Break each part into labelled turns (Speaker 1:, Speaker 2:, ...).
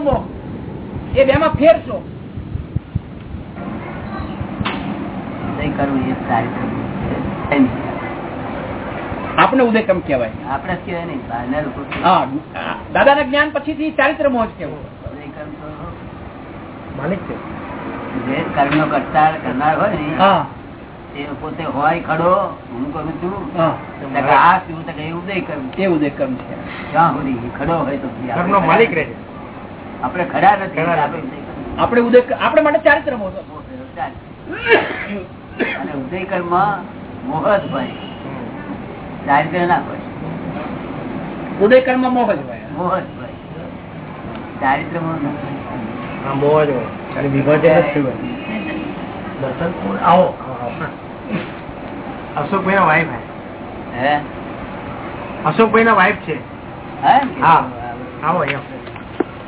Speaker 1: મોહ એ બે માં ફેર
Speaker 2: ઉદય એ
Speaker 1: આપણે ઉદયકમ કહેવાય.
Speaker 2: આપણે જ કહેવાય નહીં બહારના લોકો કહે.
Speaker 1: હા દાદાના જ્ઞાન ચારિત્ર મોહ જ કેવું
Speaker 2: ઉદય કર્મ
Speaker 3: માલિક છે.
Speaker 2: જે કર્મનો કરતા કરનાર હોય ને
Speaker 1: હા.
Speaker 2: તે પોતે હોય ખડો હું કરું છું
Speaker 1: હા.
Speaker 2: તો કે આ શું તો કે એ ઉદય કર્મ
Speaker 1: તે ઉદયકમ છે.
Speaker 2: જ્યાં સુધી ખડો હોય તો
Speaker 3: માલિક રહે છે.
Speaker 2: આપણે ખરા નથી. આપણે ઉદય
Speaker 1: આપણે માટે ચારિત્ર મોહ
Speaker 2: અને ઉદય કર્મ મોહ જ ભાઈ ચારિત્ર ના હોય
Speaker 1: ઉદયકર્મ મોહ જ ભાઈ
Speaker 2: મોહ જ ભાઈ ચારિત્ર મોહ
Speaker 3: મોહ જ હોય વિભાજન. દર્શન આવો અશોકભાઈ ના વાઈફ
Speaker 2: હે?
Speaker 3: અશોકભાઈ ના વાઈફ છે.
Speaker 2: હે?
Speaker 3: હા. આવો અહીંયા
Speaker 2: શું કરે? જગત વિસ્તૃત છે.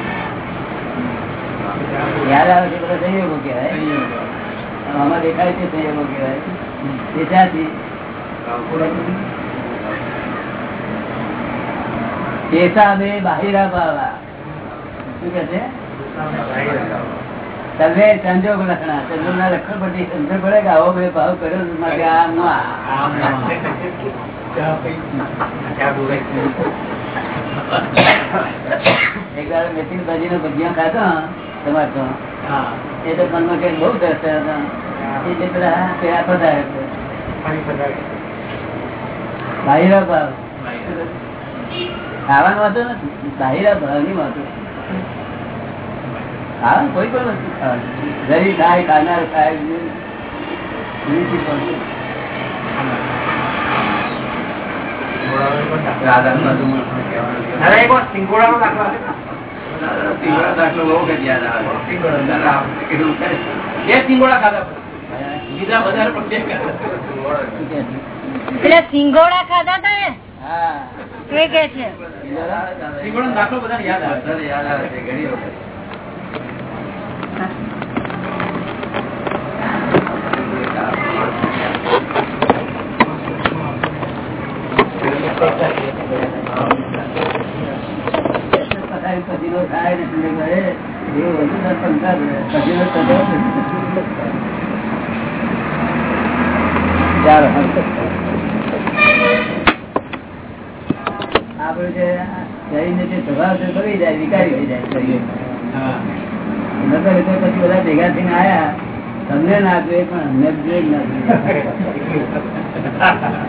Speaker 2: યાદ આવે છે બધા સંયોગો કહેવાય. આમાં દેખાય છે સંયોગો કહેવાય. તે કેસાબે બાહિરા ભાવા. શું કે છે? સર્વે સંજોગ લખણા. સંજોગ ના લખણ પછી સમજ પડે કે આવો બે ભાવ કર્યો માટે આ હું એક વાર મેથી ભાજી નો ભજીયા ખાધા. એ તો મનમાં કઈ બહુ દર્દ હતા એટલે પેલા પેલા પધારે બાહિરા ભાવ ખાવાનું વાંધો નથી. બાહિરા ભાવની વાંધો હા કોઈ પણ વસ્તુ ખાવાની. જરી ખાય ખાનાર ખાય બીજી વસ્તુ.
Speaker 3: દાદા એક વાર સિંગોડાનો દાખલો આપો.
Speaker 1: સિંગોડા ખાધા બીજા વધારે?
Speaker 4: એટલે સિંગોડા ખાધા હતા ને કે છે
Speaker 1: સિંગોડા દાખલો બધા યાદ આવે
Speaker 2: યાદ આવે છે ઘણી પછીનો થાય ને ઠંડક રહે, એવું બધું ના પંખા રહે. થતો ચાલો. આપણે જે શરીરને જે સ્વભાવ છે બગડી જાય વિકારી થઈ જાય શરીર. નકર તો પછી બધા ભેગા થઈને આયા તમને ના જોઈએ પણ અમને ના જોઈએ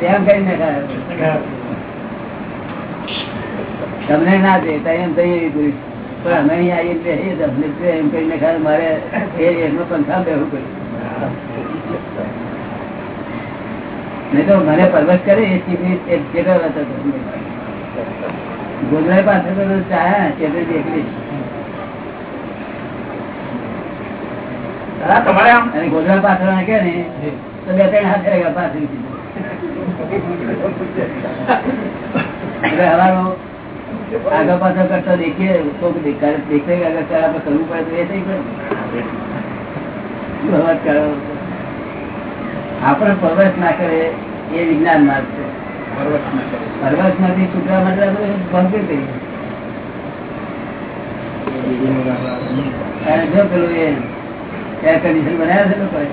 Speaker 2: એમ કઈ નખાય તમને ના દે એમ થઈ પણ અમે અહીંયા આવીએ એટલે એમ કહીને ખાલી મારે એમનો પંખા બેવું કર્યું નહીં તો મને પરવશ કરે એ કેટલો હતો. ગોધરાઈ પાસે તો ચાયા ચેતરી દેખલી
Speaker 3: તમારે
Speaker 2: ગોધરા પાછળ કે ને તો બે ત્રણ હાથ પાછળ હવાનો આગળ પાછળ કરતા દેખીએ તો દેખાય કે આગળ ચાર આપણે કરવું પડે તો એ થઈ કરો? આપણે પ્રવેશ ના કરે એ વિજ્ઞાન માર્ગ છે. પ્રવેશમાંથી છૂટવા માટે આપણે ભરપૂર જો પેલું એ એર કન્ડિશન બનાવ્યા છે લોકોએ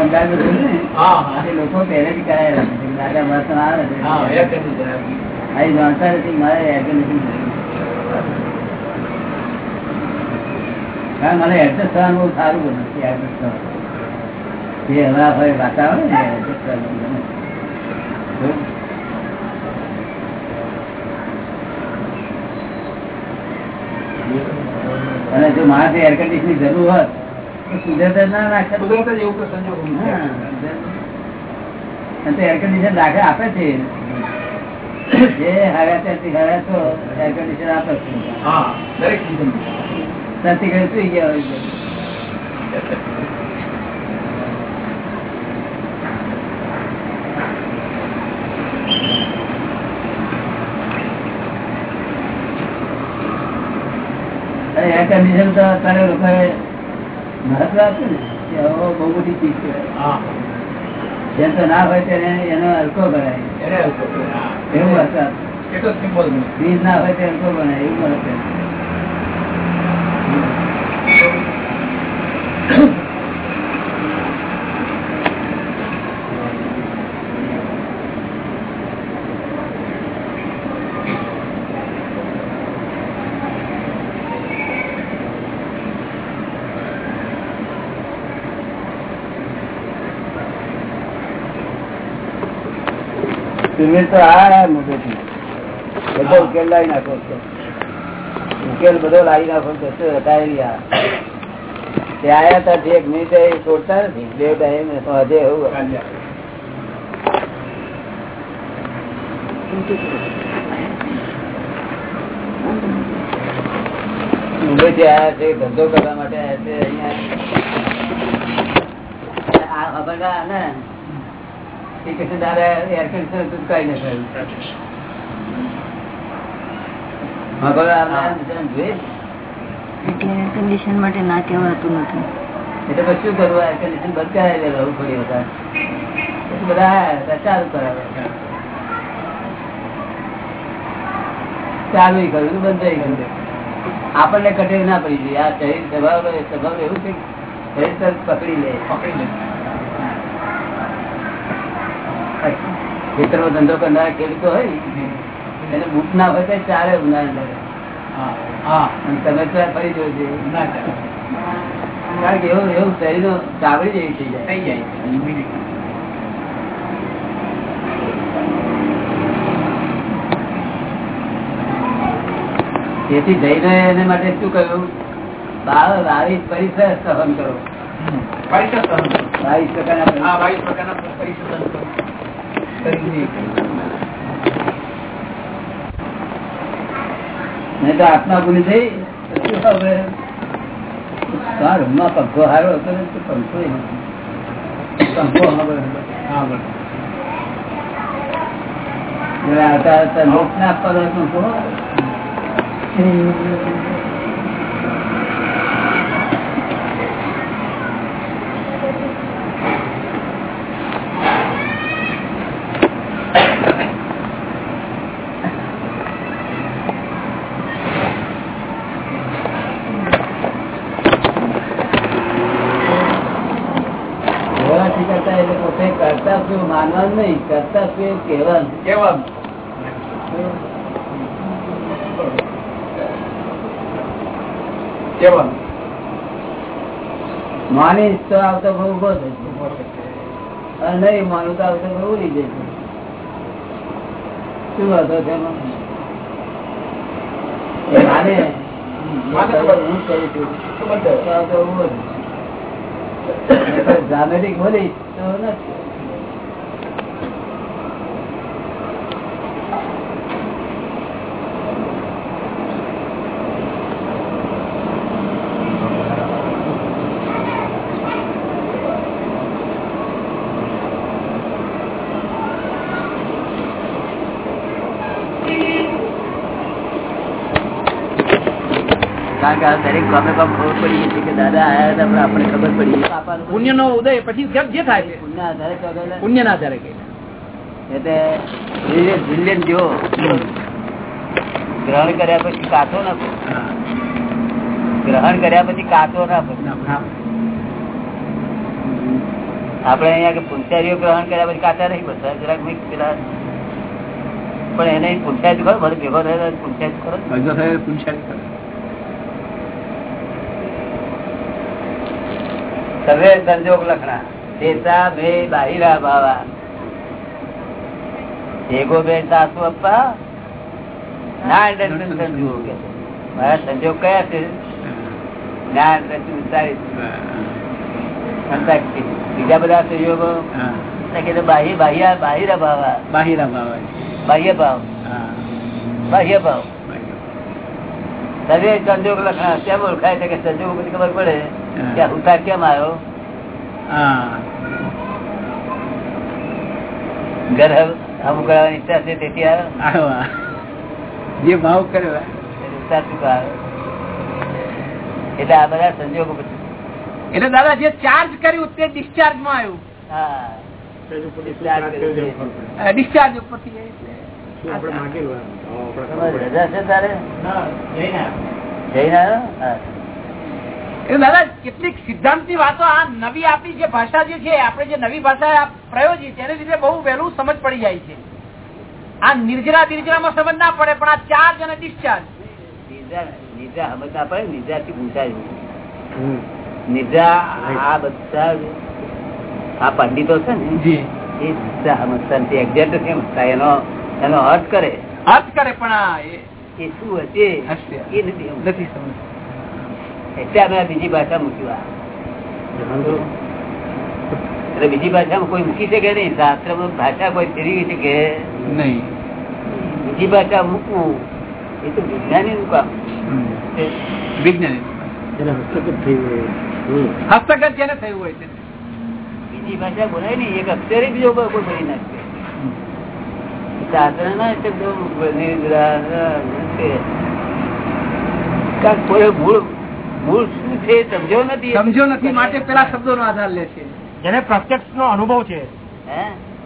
Speaker 2: અમદાવાદ બધું ને? લોકો પહેલેથી કરાયેલા છે. દાદા આવે
Speaker 1: હા.
Speaker 2: અહીં જાણતા નથી મારે એર કન્ડિશન મને એડજસ્ટ થવાનું બહુ સારું છે એડજસ્ટ થવાનું જે હવા હોય વાતાવરણ ને એડજસ્ટ ગમે. અને જો માણસે એર કન્ડિશન જરૂર હોત તો જ ના રાખે
Speaker 1: કુદરત એવું કે સંજોગ
Speaker 2: હા. એર કન્ડિશન રાખે આપે છે જે હારા ત્યાંથી હારા તો એર કન્ડિશન તો અત્યારે લોકોએ મહત્વ આપ્યું ને બહુ મોટી ચીજ છે.
Speaker 1: હા.
Speaker 2: જેમ તો ના હોય તેને એનો હલકો ગણાય. એવું
Speaker 1: છે.
Speaker 2: ના હોય તે હલકો ગણાય એવું મહત્વ ઉકેલ બધો લાવી જે આયા છે, ધંધો કરવા માટે આયા છે, અહીંયા. આ ખબર ને. એ કૃષ્ણ દાદા એર કન્ડિશનર તું કઈ ન કર્યું ખબર આપણે આમ બીજાને જોઈએ
Speaker 5: એટલે એર કન્ડિશન માટે ના કહેવાતું નથી.
Speaker 2: એટલે પછી શું કરવું? એર કન્ડિશન બંધ કરાવી દેવું થોડી વખત પછી બધા ચાલુ કરાવે ચાલુ કર્યું બંધ કર્યું આપણને કટેવ ના પડી જોઈએ. આ શરીર સ્વભાવ સ્વભાવ એવું છે કે શરીર પકડી લે.
Speaker 1: પકડી લે.
Speaker 2: ખેતરનો ધંધો કરનાર ખેડૂતો હોય એને બુક ના હોય તો ચાલે ઉનાળે તમે ત્યાં ફરી જોજો.
Speaker 1: ના
Speaker 2: કારણ કે એવું એવું શરીર ચાવડી જેવી થઈ જાય.
Speaker 1: થઈ જાય.
Speaker 2: તેથી જઈને એને માટે શું કહ્યું બાર બાવીસ પરિસર સહન કરો. બાવીસ પ્રકારના પરિસર.
Speaker 1: બાવીસ પ્રકારના પરીક્ષા સહન કરો.
Speaker 2: નહીં તો આત્મા ભૂલી થઈ રૂમમાં પંખો હારો હતો ને પંખો. પંખો આવતા આવતા લોક ના આપવાનો હોય પંખો જોવાથી કરતા એટલે પોતે કરતા શું માનવાનું નહીં માનીશ તો આવતો બહુ ઊભો થશે અને નહીં માનું તો આવતો બહુ ઉડી જશે શું હતો તેમાં? માને. હું કરું છું આવતો ઊભો થશે. ડ્રામેટિક બોલીશ તો નથી. કારણ કે દરેક ગમે ગમ ખબર પડી ગઈ છે કે દાદા આવ્યા હતા પણ આપણે ખબર પડી ગઈ.
Speaker 1: પુણ્ય નો ઉદય પછી જે જે થાય છે?
Speaker 2: પુણ્ય આધારે
Speaker 1: પુણ્ય ના આધારે
Speaker 2: એટલે brilliant- જો ગ્રહણ કર્યા પછી કાચો ના પડે. ગ્રહણ કર્યા પછી કાચો ના પડે. આપણે અહીંયા કે પુંચારીઓ ગ્રહણ કર્યા પછી કાચા નહીં બસ જરાક મિક્સ પેલા. પણ એને પુંચાય ખરો ભલે ભેગો થયેલો જ ખરો. સર્વે સંજોગ લખણા. ચેતા બે બાહિરા ભાવા. એગો બે સાસુ અપ્પા. ના સંજોગ. મારા સંજોગ કયા છે? જ્ઞાન અંડરસ્ટેન્ડ વિચારી. બીજા બધા સંયોગો બાહ્ય બાહ્ય બાહિરા ભાવા. બાહ્ય ભાવ. બાહ્ય ભાવ. સર્વે સંજોગ લખણા. કેમ ઓળખાય છે કે સંજોગ બધી ખબર પડે? ઉતાર કેમ આવ્યો? ઘર અમુક કરવાની ઈચ્છા છે તેથી આવ્યો?
Speaker 1: જે ભાવ કર્યો
Speaker 2: એટલે ઉતાર શું એટલે આ બધા સંજોગો
Speaker 1: એટલે દાદા જે ચાર્જ કર્યું તે ડિસ્ચાર્જમાં આવ્યું.
Speaker 2: હા.
Speaker 1: ડિસ્ચાર્જ ઉપરથી.
Speaker 3: આપણે માગેલું.
Speaker 2: રજા છે તારે? જઈને આવ્યો.
Speaker 1: દાદા કેટલીક સિદ્ધાંતની વાતો આ નવી આપણી જે ભાષા જે છે આપણે જે નવી ભાષા પ્રયોજી તેને લીધે બહુ વહેલું સમજ પડી જાય છે. આ નિર્જરા નિર્જરામાં સમજ ના પડે પણ આ ચાર્જ અને ડિસ્ચાર્જ.
Speaker 2: નિદ્રા સમજ ના પડે નિદ્રા પૂછાય નિદ્રા આ બધા આ પંડિતો છે ને
Speaker 1: જી.
Speaker 2: એ નિદ્રા સમજતા નથી. એક્ઝેક્ટ કેમ સમજતા એનો એનો અર્થ કરે.
Speaker 1: અર્થ કરે પણ આ એ
Speaker 2: શું હશે. એ નથી સમજતા.
Speaker 1: નથી સમજ
Speaker 2: એટલે અમે બીજી ભાષા મૂક્યું એટલે બીજી ભાષામાં કોઈ મૂકી શકે નહીં. શાસ્ત્ર ભાષા કોઈ ફેરવી શકે?
Speaker 1: નહીં.
Speaker 2: બીજી ભાષા મૂકવું એ તો વિજ્ઞાની નું કામ.
Speaker 1: વિજ્ઞાની
Speaker 3: હસ્તગત
Speaker 1: જેને થયું હોય છે
Speaker 2: બીજી ભાષા બોલાય નહીં. એક અક્ષરે બીજો કોઈ બોલી નાખશે શાસ્ત્ર ના. કાંઈક કોઈ મૂળ મૂળ શું છે સમજો નથી
Speaker 1: સમજો નથી માટે પેલા શબ્દો નો આધાર લે છે.
Speaker 3: જેને પ્રત્યક્ષ નો અનુભવ છે.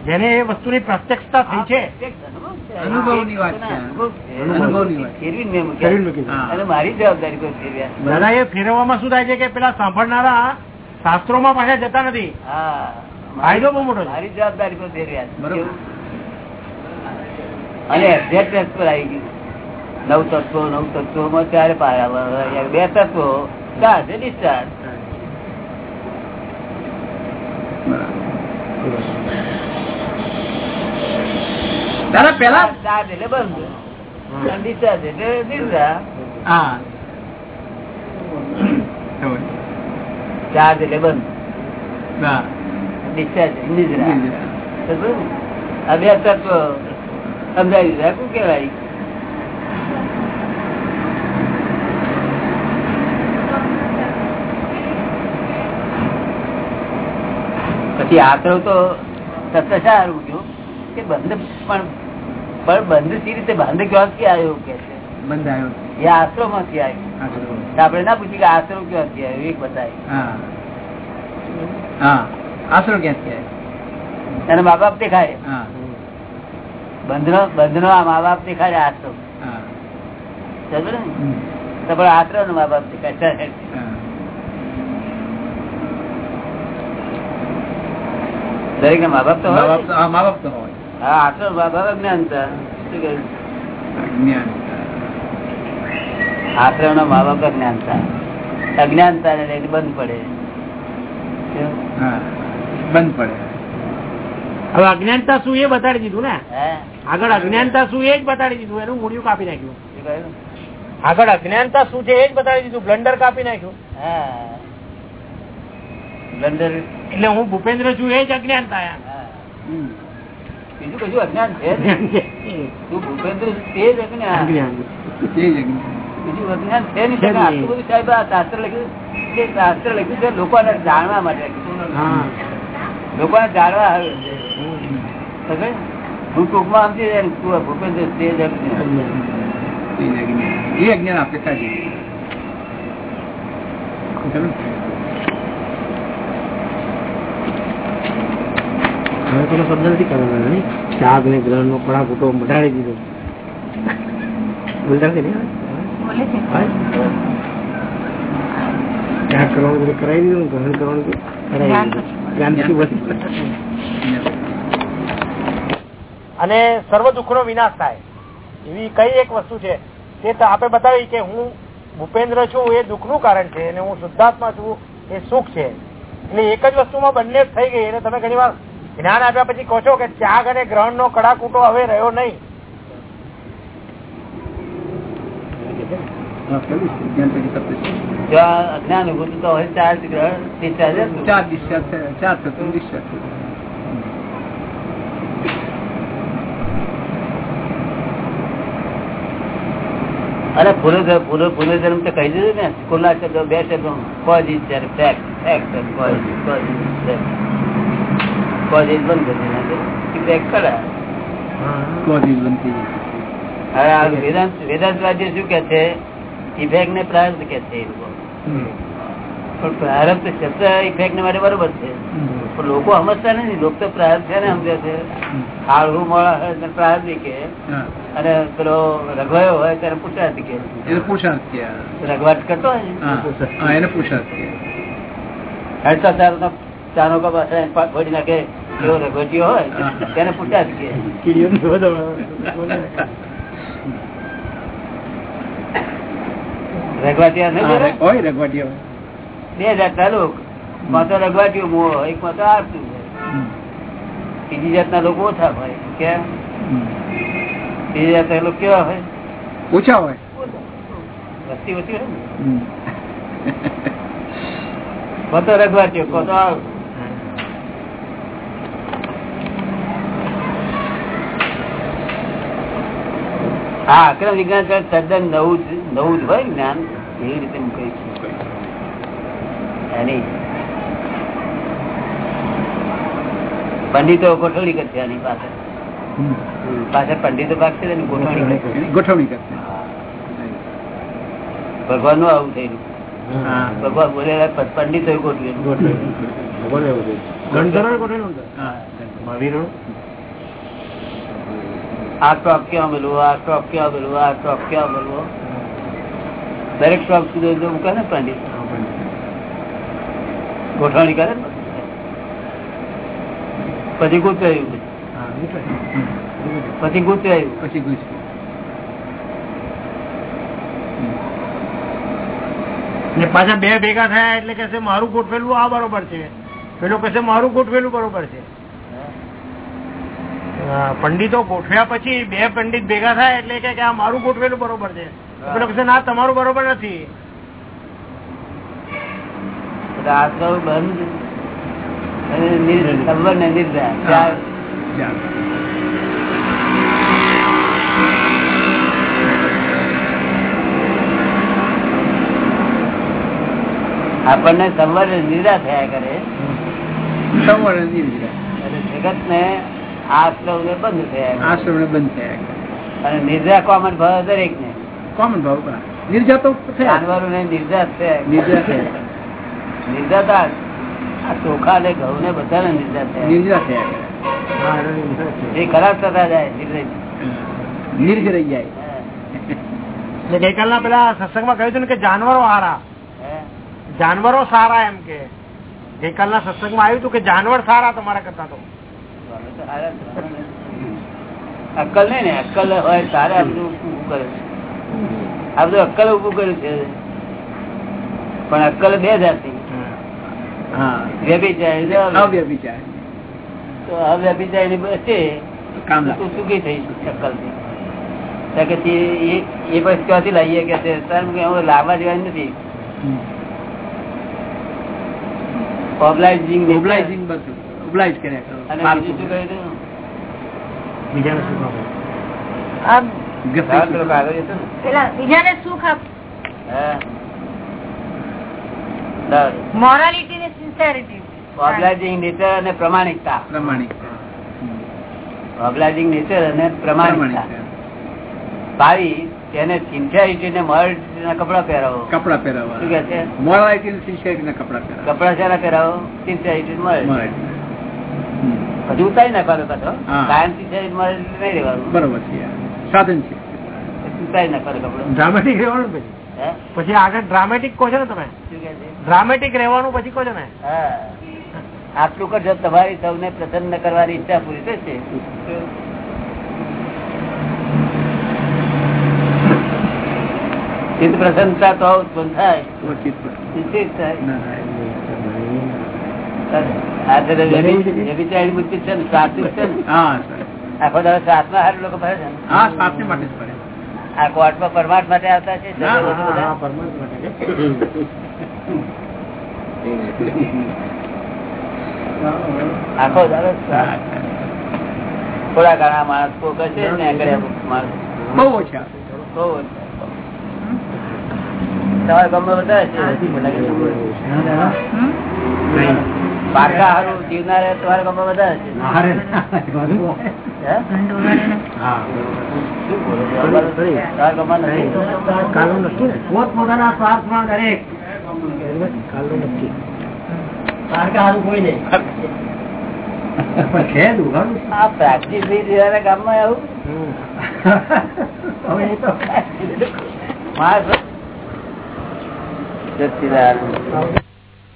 Speaker 3: જેને એ વસ્તુની પ્રત્યક્ષતા થઈ છે.
Speaker 1: વાત
Speaker 2: મેં. અને મારી જવાબદારી
Speaker 3: દાદા એ ફેરવવામાં શું થાય છે કે પેલા સાંભળનારા શાસ્ત્રોમાં પાછા જતા નથી?
Speaker 2: હા.
Speaker 3: ફાયદો બહુ મોટો
Speaker 2: મારી જવાબદારી કોઈ ફેરવ્યા અને એક્ઝેક્ટ પર આવી ગયું. નવ તત્વો નવ તત્વો માં ચારે પાયા બે તત્વો ચાર છે.
Speaker 1: દાદા પેલા
Speaker 2: ચાર્જ એટલે બંધ. ડિસ્ચાર્જ એટલે.
Speaker 1: હા.
Speaker 2: ચાર્જ એટલે બંધ. એટલે નિદ્રા. આ બે તત્વ સમજાવી શું કેવાય પછી આતરો તો તત્વ મૂક્યું કે બંધ પણ પણ બંધ સી રીતે બંધ ક્યાંથી આવ્યો કે છે?
Speaker 1: બંધ આવ્યો.
Speaker 2: એ આશરો માંથી આવ્યું
Speaker 1: હા, બરોબર.
Speaker 2: ના પૂછ્યું કે આશરો ક્યાંથી આવ્યો? એક બતાવી
Speaker 1: હા. હા. આશરો ક્યાંથી આવ્યો?
Speaker 2: અને મા બાપ દેખાય બંધનો બંધનો આ મા બાપ દેખાય આશરો ને? તો પણ આશરો નો મા બાપ દેખાય
Speaker 1: હા.
Speaker 2: દરેક ના
Speaker 1: મા બાપ તો- મા બાપ તો હોય.
Speaker 2: હા આટલો બાબા બાપ અજ્ઞાનતા શું કહ્યું?
Speaker 1: જ્ઞાન.
Speaker 2: આશ્રમ ના મા બાપ અજ્ઞાનતા અજ્ઞાનતા ને બંધ પડે.
Speaker 1: બંધ પડે.
Speaker 3: હવે અજ્ઞાનતા શું એ બતાડી દીધું ને? આગળ અજ્ઞાનતા શું એ જ બતાડી દીધું એનું મૂળિયું કાપી નાખ્યું. આગળ અજ્ઞાનતા શું છે એ જ બતાડી દીધું બ્લન્ડર કાપી નાખ્યું.
Speaker 2: હા. બ્લન્ડર
Speaker 3: એટલે હું ભૂપેન્દ્ર છું એ જ અજ્ઞાન એમ.
Speaker 2: બીજું કશું અજ્ઞાન છે તું ભૂપેન્દ્ર તે જ અજ્ઞાન. બીજું અજ્ઞાન છે નહીં. આટલું બધું સાહેબ આ શાસ્ત્ર લખ્યું કે શાસ્ત્ર લખ્યું છે લોકોને જાણવા માટે. લોકોને જાણવા આવે છે. હું ટૂંકમાં સમજી જાય તું ભૂપેન્દ્ર તે જ અજ્ઞાન.
Speaker 1: એ અજ્ઞાન આપણે સાચી
Speaker 3: હવે પેલો શબ્દ નથી કરવાનો નહીં? ચાગ ને ગ્રહણ નો કડા ફૂટો મટાડી દીધો. બોલતા હોય? ત્યાગ કરવાનું બધું કરાવી દીધું ગ્રહણ કરવાનું કરાવી દીધું.
Speaker 6: અને સર્વ દુઃખ નો વિનાશ થાય. એવી કઈ એક વસ્તુ છે તે આપણે આપે બતાવી કે હું ભૂપેન્દ્ર છું એ દુઃખનું કારણ છે અને હું શુદ્ધાત્મા છું એ સુખ છે. એટલે એક જ વસ્તુમાં બંને થઈ ગઈ એને તમે ઘણી વાર જ્ઞાન આપ્યા પછી કહો છો કે ત્યાગ અને ગ્રહણ નો કડાકૂટો હવે રહ્યો નહીં.
Speaker 2: અજ્ઞાન ઉભું ચાર ગ્રહણ
Speaker 1: ચાર ચાર થતું
Speaker 2: અરે પૂરો પૂરો પૂર્વજન્મ તો કહી દીધું ને ખુલ્લા શબ્દો બે શબ્દો કોઝિસ ત્યારે ફેક્ટ ફેક્ટ કોઝિસ કોઝિસ બંધ કરી નાખે ફેક્ટ ખરા
Speaker 3: કોઝિસ બનતી
Speaker 2: હવે વેદાંત વેદાંતવાદી શું કે છે? ઇફેક્ટ ને પ્રારબ્ધ કે છે લોકો. પણ પ્રારબ્ધ શબ્દ ઇફેક્ટ ને માટે બરોબર છે. પણ લોકો સમજતા નથી. લોકો તો પ્રારબ્ધ છે ને સમજે છે. હાળવું મળે હોય કે અને પેલો રઘવાયો હોય ત્યારે પુરુષાર્થ કે
Speaker 3: એને પુરુષાર્થ કે
Speaker 2: રઘવાટ કરતો હોય ને?
Speaker 3: હા. એને પુરુષાર્થ કે
Speaker 2: હેડતા ચારનો ચાનો કપ નાખે. એવો રઘવટીયો હોય તેને કે.
Speaker 3: રઘવાટીઓ
Speaker 2: બે જાતના લોકમાં તો રઘવાટિયું મોહ એક માં તો આરતું બીજી જાતના લોકો ઓછા હોય કેમ? બીજી જાતના લોકો કેવા હોય?
Speaker 3: ઓછા હોય.
Speaker 2: વસ્તી ઓછી હોય ને? કો તો રઘવાટિયો કો તો આવ હા અક્રમ વિજ્ઞાન તદ્દન નવું જ નવું જ હોય જ્ઞાન એવી રીતે કહીશ. એની પંડિતો ગોઠવણી કરશે એની પાસે પાછળ પંડિતો ભાગશે ને ગોઠવણી
Speaker 3: ગોઠવણી કરશે.
Speaker 2: ભગવાનનું આવું થયેલું. ભગવાન બોલેલા પંડિતો ગોઠવેલું.
Speaker 3: હા
Speaker 2: આ સ્ટોક ક્યાં મળવો આ સ્ટોક ક્યાં મળવો આ સ્ટોક ક્યાં મળવો દરેક સ્ટોક સુધી જો મૂકે ને પંડિત. ગોઠવણી કરે ને? પછી ગુચવાયું પછી ગુચવાયું
Speaker 3: પછી
Speaker 6: ને પાછા બે ભેગા થયા એટલે કે મારું ગોઠવેલું આ બરોબર છે. પેલું કહેશે મારું ગોઠવેલું બરોબર છે. પંડિતો ગોઠવ્યા પછી બે પંડિત ભેગા થાય એટલે કે આ મારું ગોઠવેલું બરોબર છે. એટલે ના તમારું બરોબર નથી.
Speaker 2: આપણને સંવર ને થયા કરે.
Speaker 3: સંવર નિર્જરા
Speaker 2: જગત ને આશ્રમ ને બંધ થયા
Speaker 3: આશ્રમ ને બંધ થયા
Speaker 2: અને નિર્જા કોમન ભાવ દરેક ને
Speaker 3: કોમન ભાવ નિર્જા તો
Speaker 2: જાનવરો ને નિર્જા થયા.
Speaker 3: નિર્જા થયા
Speaker 2: નિર્જાતા આ ચોખા ને ઘઉં ને બધા ને નિર્જા થયા.
Speaker 3: નિર્જા થયા
Speaker 2: એ ખરાબ થતા જાય
Speaker 3: નિર્જ રહી જાય.
Speaker 6: એટલે ગઈકાલના પેલા સત્સંગમાં કહ્યું હતું ને કે જાનવરો સારા
Speaker 2: હે?
Speaker 6: જાનવરો સારા એમ કે. ગઈકાલના સત્સંગમાં આવ્યું હતું કે જાનવર સારા તમારા કરતા તો.
Speaker 2: અક્કલ નઈ ને અક્કલ હોય તારે આ બધું ઊભું કરે આ બધું અક્કલ ઉભું કર્યું છે. પણ અક્કલ બે જાતિ. વ્યભિચારી તો અવ્યભિચારી. તું સુખી થઈ અક્કલથી કે એ એ પછી ક્યાંથી લાવીએ કે છે લાવવા જેવાની નથી. ઓબ્લાઇઝિંગ
Speaker 3: ઓબ્લાઇઝિંગ બધું. કર્યા?
Speaker 6: બીજાને
Speaker 4: સુખ આપ મોરાલિટી ને.
Speaker 2: ઓબ્લાઇઝિંગ નેચર અને પ્રમાણિકતા.
Speaker 3: પ્રમાણિકતા.
Speaker 2: ઓબ્લાઇઝિંગ નેચર અને પ્રમાણિકતા.
Speaker 3: પ્રમાણિકતા.
Speaker 2: તેને સિન્સિયરિટી ને મોરાલિટી ના કપડા પહેરાવો.
Speaker 3: કપડા
Speaker 2: શું કે છે?
Speaker 3: મોરાલિટી સિન્સિયરિટી ના કપડા પહેરાવવા
Speaker 2: કપડા શેના પહેરાવો? Sincerity morality. પછી ઉતારી નાખવાનો પાછો. કાયમ મોરાલિટી નહીં રહેવાનું.
Speaker 3: બરોબર છે. સાધન છે.
Speaker 2: ઉતારી નાખવાનું કપડું.
Speaker 6: ડ્રામેટિક રહેવાનું પછી? પછી આગળ ડ્રામેટિક કહો છો ને તમે? ડ્રામેટિક રહેવાનું પછી કહો છો ને?
Speaker 2: આટલું કરજો તમારી સૌને પ્રસન્ન કરવાની ઈચ્છા પૂરી થશે ચિત્ત પ્રસન્નતા તો ઉત્પન્ન થાય. ચિત્ત થાય. આખો પરમાર્થ માટે આવતા છે? થોડા ઘણા માણસ કોક હશે ને આગળ માણસ.
Speaker 3: બહુ ઓછા.
Speaker 2: બહુ ઓછા. તમારે ગમે બધા છે? પાકા હારું જીવનારા તમારા ગામમાં બધા છે?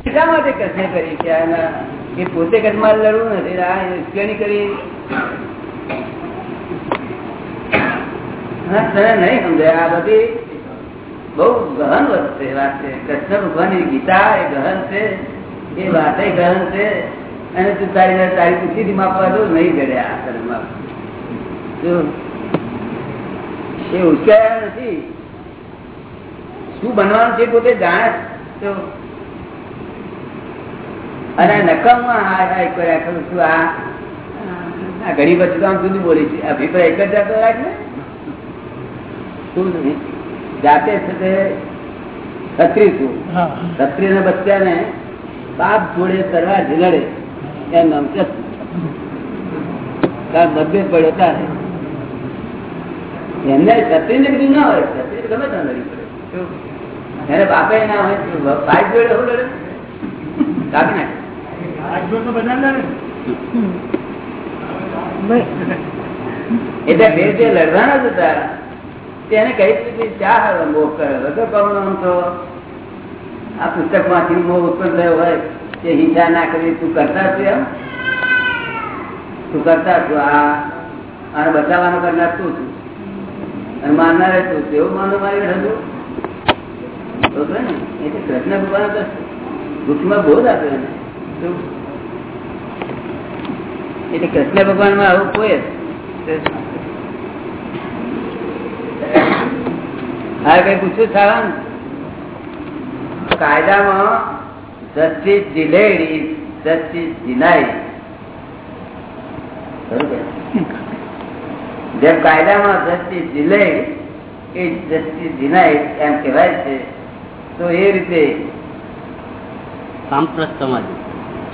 Speaker 2: શા માટે કસે કરી કે એ પોતે કદમાં લડવું નથી, આ કરી. તને નહીં સમજાય, આ બધી બહુ ગહન વસ્તુ છે વાત છે. કૃષ્ણ ભગવાનની ગીતા એ ગહન છે, એ વાતે ગહન છે, અને તું તારી તારી ખુશીથી માપવા દો નહીં જડે આ જો, એ ઉશ્કેરાયા નથી. શું બનવાનું છે પોતે જાણે તો અને નકમ હા હાય કર્યા કરું છું આ. ઘણી પછી તો આમ જુદું બોલી છે. અભિપ્રાય એક જ જાતો રાખ ને? તું જાતે છે તે છત્રી છું. છત્રી ના બચ્ચાને બાપ જોડે કરવા ઝીલડે. એમ નામ છે કારણ મતભેદ પડ્યો તારે એમને છત્રી ને બધું ના હોય. છત્રી ગમે ત્યાં લડી પડે. એને બાપે ના હોય. ભાઈ જોડે હું લડે કાપી નાખે. એટલે બે જે લડવાના જ હતા તેને કઈ રીતે ચા મોહ કરે. વગર કરુણ તો. આ પુસ્તકમાંથી મોહ ઉત્પન્ન થયો હોય, તે હિંસા ના કરી તું કરતા છું એમ? તું કરતા છું આ, આને બચાવવાનો કરનાર તું છું. અને મારનારે તું છું. એવું માનું મારી હતું બરોબર ને? એટલે કૃષ્ણ ભગવાન તો દુઃખમાં બોધ આપ્યો એને? એટલે કૃષ્ણ ભગવાનમાં આવું કોઈ હા કઈ પૂછ્યું સારા કાયદામાં જસ્ટિસ delayed is justice જેમ કાયદામાં જસ્ટિસ delayed એ જસ્ટિસ denied એમ કહેવાય છે તો એ રીતે
Speaker 3: સાંપ્રત સમાજ.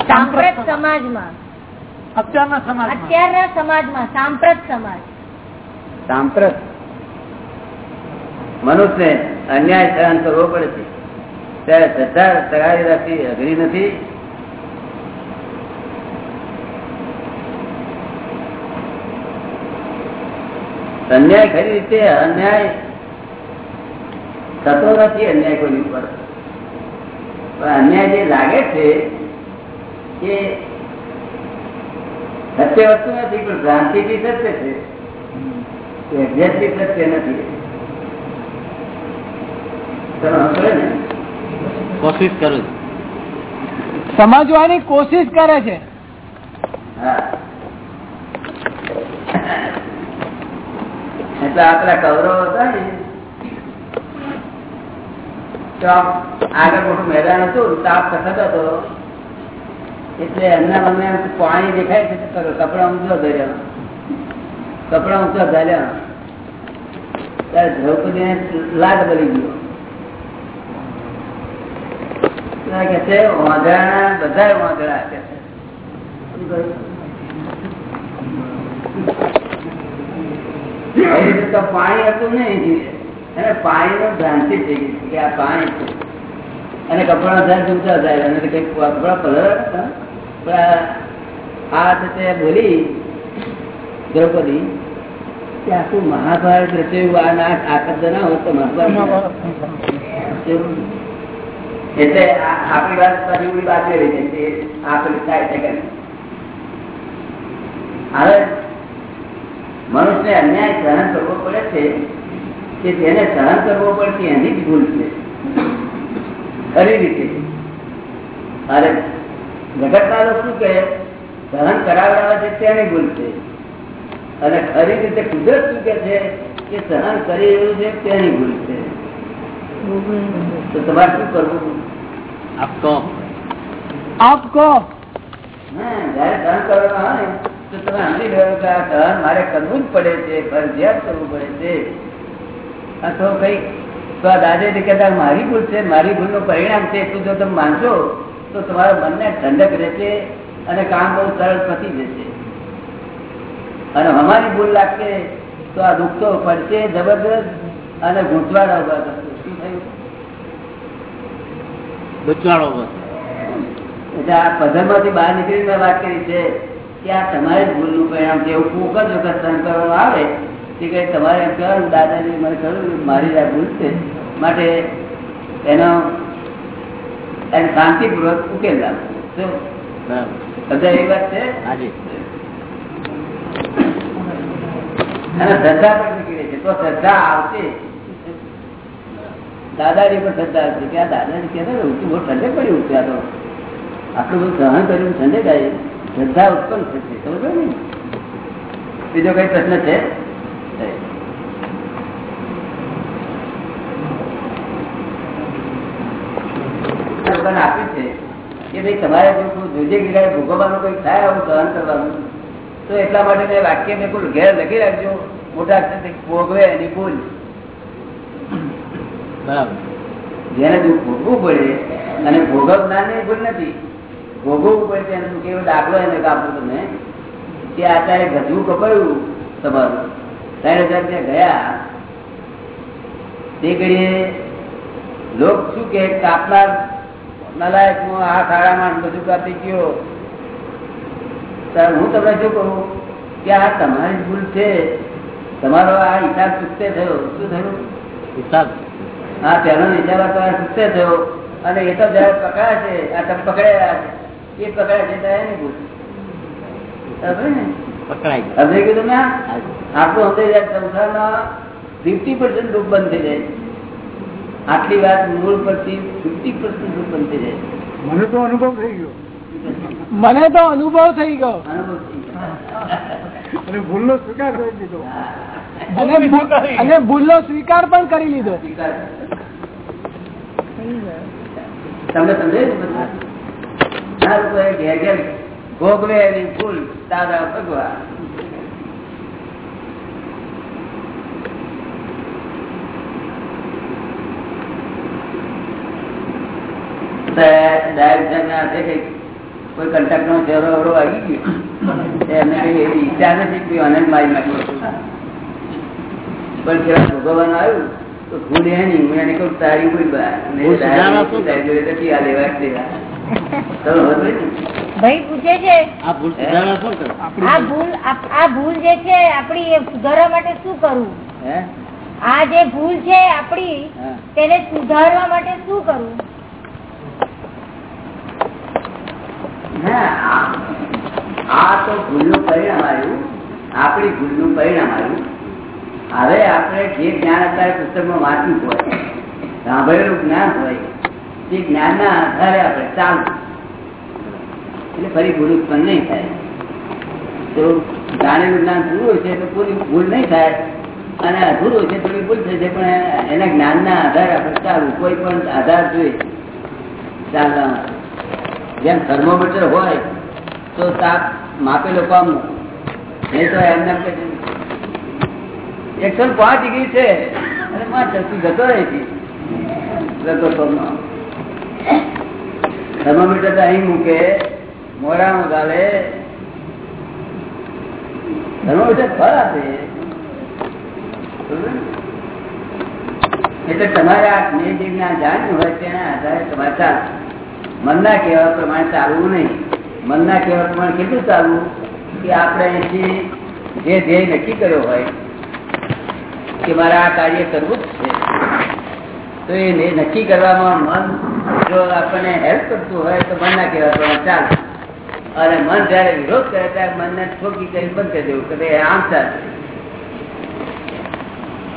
Speaker 4: સાંપ્રત સમાજમાં.
Speaker 1: અત્યારના સમાજમાં?
Speaker 4: અત્યારના સમાજમાં સાંપ્રત સમાજ.
Speaker 2: સાંપ્રત. મનુષ્યને અન્યાય સહન કરવો પડે છે. ત્યારે શ્રદ્ધા તગારી રાખવી અઘરી નથી. અન્યાય ખરી રીતે અન્યાય થતો નથી અન્યાય કોઈ ઉપર. પણ અન્યાય જે લાગે છે એ સત્ય વસ્તુ નથી પણ ભ્રાંતિથી સત્ય છે. એક્ઝેક્ટલી સત્ય નથી.
Speaker 3: કોશિશ કરું
Speaker 1: સમજવાની કોશિશ કરે છે.
Speaker 2: હા. એટલે આપણા કૌરવો હતા ને તો આમ આગળ મોટું મેદાન હતું તાપ થતો હતો એટલે એમના મને પાણી દેખાય છે કપડા ઊંચો ધર્યા. કપડા ઊંચા ધાર્યા. ત્યારે દ્રૌપદી લાગ બની ગયો પાણી હતું ને એને પાણી નો થઈ ગઈ કે આ પાણી અને કપડા જાય જમતા જાય અને કપડા પલર આ બોલી દ્રૌપદી આખું મહાભારત રચ્યું આ ના હોત તો મહાભારત એટલે આપણી વાત પછી વાત એવી છે કે આ થાય છે કે હવે મનુષ્યને અન્યાય સહન કરવો પડે છે કે જેને સહન કરવો પડશે એની જ ભૂલ છે. ખરી રીતે. અરે જગતના લોકો શું કહે? સહન કરાવડાવે છે તેની ભૂલ છે અને ખરી રીતે કુદરત શું કે છે? કે સહન કરી રહ્યું છે તેની ભૂલ છે. તો તમારે શું કરવું?
Speaker 3: આપ કહો.
Speaker 1: આપ કહો.
Speaker 2: હા, જયારે સહન કરવાનું આવે તો તમે સમજી ગયો કે આ સહન મારે કરવું જ પડે છે ફરજિયાત કરવું પડે છે. આ તો કઈ તો આ દાદાજી કહેતા મારી ભૂલ છે મારી ભૂલનું પરિણામ છે એટલું જો તમે માનશો. તો તમારા મનને ઠંડક રહેશે અને કામ બહુ સરળ પતી જશે. અને અમારી ભૂલ લાગશે તો આ દુઃખ તો પડશે જબરદસ્ત અને ગૂંચવાડા ઊભા શું થયું?
Speaker 3: ગૂંચવાડો
Speaker 2: એટલે આ પધરમાંથી બહાર નીકળીને વાત કરી છે કે આ તમારે ભૂલ ભૂલનું પરિણામ છે. એવું કોક જ વખત સહન કરવામાં આવે કે કઈ તમારે એમ કહેવાનું દાદાજી મને કહ્યું મારી આ ભૂલ છે. માટે એનો એને શાંતિપૂર્વક ઉકેલ લાવો બધા એ વાત છે? અને શ્રદ્ધા પણ નીકળે છે. તો શ્રદ્ધા આવશે. દાદાજી પણ શ્રદ્ધા આવશે કે આ દાદાજી કે ઊંચું બહુ ઠંડક પડી ઉઠ્યા તો આટલું બધું સહન કર્યું ઠંડે આવી શ્રદ્ધા ઉત્પન્ન થશે. ખબર ને? બીજો કઈ પ્રશ્ન છે લોકોને આપ્યું છે કે ભાઈ તમારે જોજે ગીરાએ ભોગવવાનું કોઈ થાય આવું સહન કરવાનું? તો એટલા માટે મેં વાક્ય મેં કોઈ ઘેર લખી રાખજો. મોટા અક્ષરથી ભોગવે એની ભૂલ
Speaker 3: બરાબર.
Speaker 2: જેને દુઃખ ભોગવવું પડે અને ભોગવનારની ભૂલ નથી. ભોગવવું પડે તેને દુઃખ એવો દાખલો એને કાપો તમે કે અત્યારે ગજવું કપાયું તમારું. ત્રણ હજાર ત્યાં ગયા. તે ઘડીએ લોક શું કે કાપનાર નલાયક હું આ ખાડામાં બધું કાપી ગયો. હું તમને શું કહું? કે આ તમારી ભૂલ છે. તમારો આ હિસાબ ચૂકતે થયો. શું થયું?
Speaker 3: હિસાબ.
Speaker 2: હા પહેલો હિસાબ તમારે ચૂકતે થયો. અને એ તો જયારે પકડાય છે આ તમે પકડાયા છે. એ પકડાય છે ત્યારે એની ભૂલ. ને? સમજાઈ ગયું. તમે? આપણું સમજાઈ જાય સંસારમાં ફિફ્ટી પર્સન્ટ ડૂબ બંધ થઈ જાય. આટલી વાત મૂળ પરથી ફિફ્ટી પર્સન્ટ ઉત્પન્ન થઈ જાય.
Speaker 6: મને તો અનુભવ થઈ ગયો.
Speaker 1: મને તો અનુભવ થઈ ગયો.
Speaker 6: અને ભૂલ નો સ્વીકાર કરી દીધો.
Speaker 1: અને ભૂલ નો ભૂલનો સ્વીકાર પણ કરી લીધો.
Speaker 2: તમે ઘેર ઘેર ભોગવે એની ભૂલ દાદા ભગવાન. કોઈ કંટક નો ચહેરો એવડો આવી ગયો. એમને કઈ એવી ઈચ્છા નથી કે આને મારી નાખ્યો પણ જયારે ભગવાન આવ્યું તો ભૂલ એની હું એને કહું તારી કોઈ લેવા?
Speaker 4: ભાઈ પૂછે છે?
Speaker 3: આ ભૂલ
Speaker 4: આ ભૂલ આ આ ભૂલ જે છે આપણી એ સુધારવા માટે શું કરવું
Speaker 2: હે?
Speaker 4: આ જે ભૂલ છે આપણી તેને સુધારવા માટે શું કરવું
Speaker 2: ના, આ- તો ભૂલનું પરિણામ આવ્યું. આપણી ભૂલનું પરિણામ આવ્યું. હવે આપણે જે જ્ઞાન અત્યારે પુસ્તકમાં વાંચ્યું હોય, સાંભળેલું જ્ઞાન હોય, તે જ્ઞાનના આધારે આપણે ચાલવું. એટલે ફરી ભૂલ ઉત્પન્ન નહીં થાય. તો જાણેલું જ્ઞાન પૂરું છે તો પૂરી ભૂલ નહીં થાય. અને અધૂરું છે થોડી ભૂલ થશે પણ એના જ્ઞાનના આધારે આપણે ચાલવું. કોઈ પણ આધાર જોઈએ. ચાલવા જેમ થર્મોમીટર હોય, તો તાપ માપેલો પામ નહીં તો એમને એકસો પાંચ ડિગ્રી છે, અને માં ચસ્તી જતો રહે થર્મોમીટર તો અહીં મૂકે મોડામાં ગાલે. થર્મોમીટર ફળ આપે. એટલે તમારે આ જ્ઞાન જાણ્યું હોય તેના આધારે તમારે ચાલવું મનના કહેવા પ્રમાણે ચાલવું નહીં. મનના કહેવા પ્રમાણે કેટલું ચાલવું? કે આપણે અહીંથી જે ધ્યેય નક્કી કર્યો હોય, કે મારે આ કાર્ય કરવું જ છે. તો એ નક્કી કરવામાં મન જો આપણને હેલ્પ કરતું હોય, તો મનના કહેવા પ્રમાણે ચાલે. અને મન જયારે વિરોધ કરે ત્યારે મનને ઠોકી કરી બંધ કરી દેવું, કે આમ ચાલે.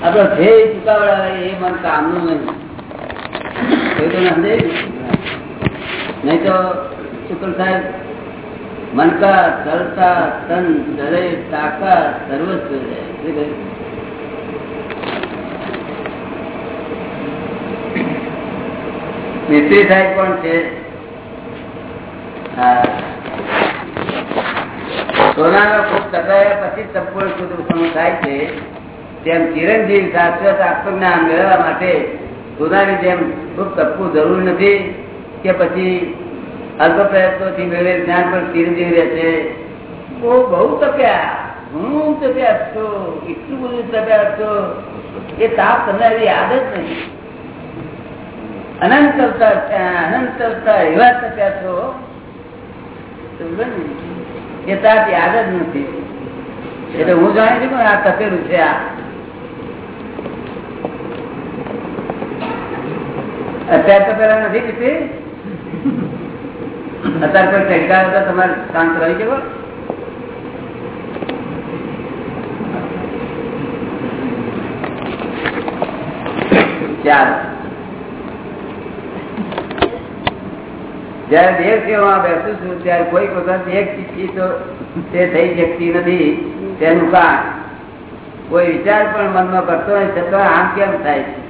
Speaker 2: આપણો ધ્યેય ચુકાવડા એ મન કામનું તો સમજાય? નહીં તો શુક્લ સાહેબ, મનકા સરળતા તન દરે તાકાત સર્વસ્વ? મિસ્ત્રી સાહેબ પણ છે? સોનાનો ખૂબ ટકાયા પછી સંપૂર્ણ શુદ્ધ થાય છે. તેમ ચિરંજીવ શાશ્વત આત્મજ્ઞાન મેળવવા માટે સોનાની જેમ ખૂબ તપવું જરૂર નથી. કે પછી અલ્પ પ્રયત્નોથી મેળવેલ જ્ઞાન પર ચિરંજીવી રહેશે બહુ બહુ તપ્યા. હું તપ્યા છો, એટલું બધું તપ્યા છો. એ તાપ તમને એવી યાદ જ નહીં અનંત અવતાર અનંત અવતાર એવા તપ્યા છો. એ તાપ યાદ જ નથી. એટલે હું જાણી છું આ તપેલું છે આ. અત્યારે તો પેલા નથી કીધી? અત્યારે કોઈ ટેકા હતા જયારે દેવ સેવામાં બેસું છું, ત્યારે કોઈ વખત એક ચીઠી તો તે થઈ શકતી નથી, તેનું કારણ. કોઈ વિચાર પણ મનમાં કરતો હોય, છતાં આમ કેમ થાય છે?